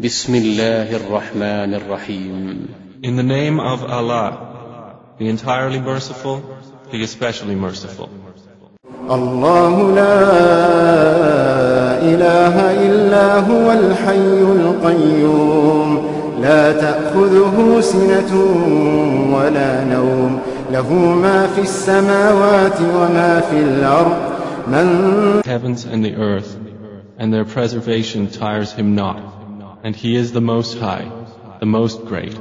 بسم الله الرحمن الرحيم In the name of Allah, the entirely merciful, the especially merciful. الله لا إله إلا هو الحي القيوم لا تأخذه سنة ولا نوم له ما في السماوات وما في الأرض من Heavens and the earth, and their preservation tires him not, and he is the Most High, the Most Great.